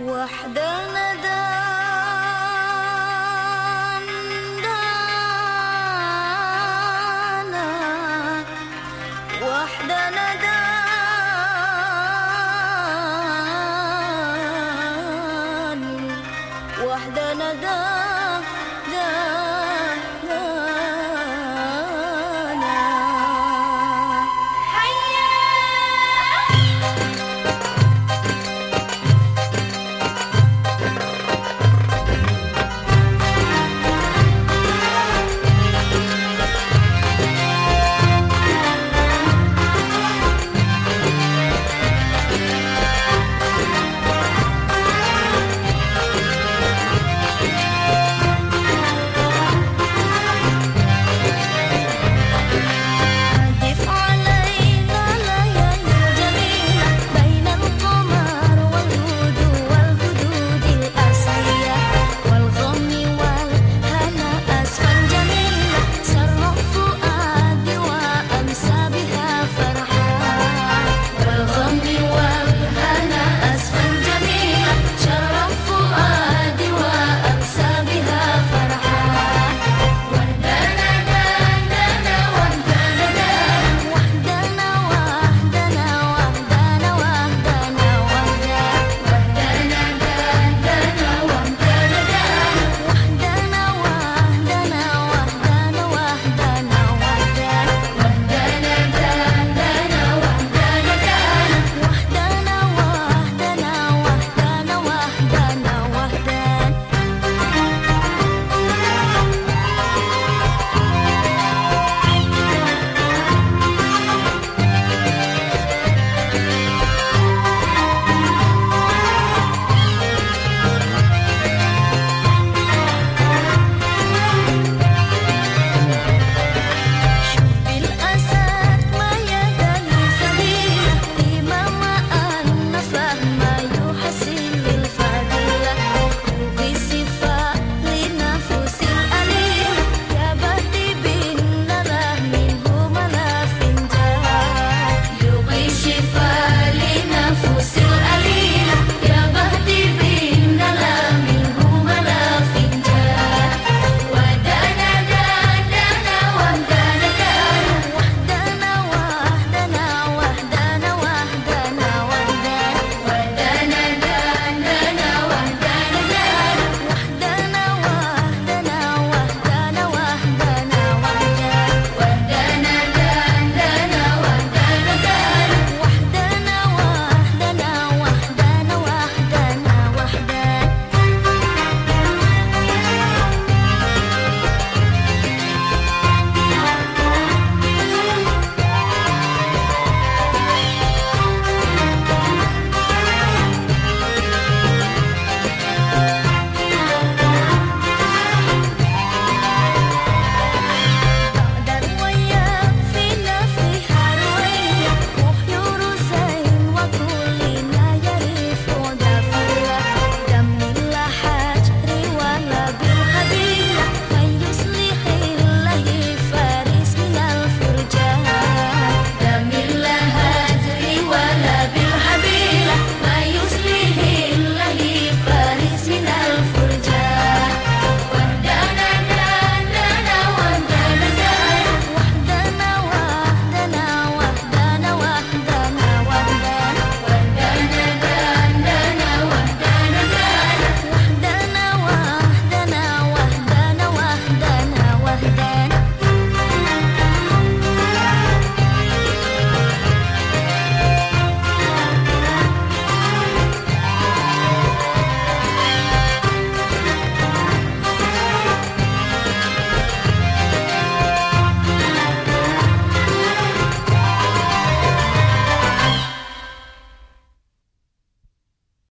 وحدنا دان دانا. وحدة ندان وحدة ندان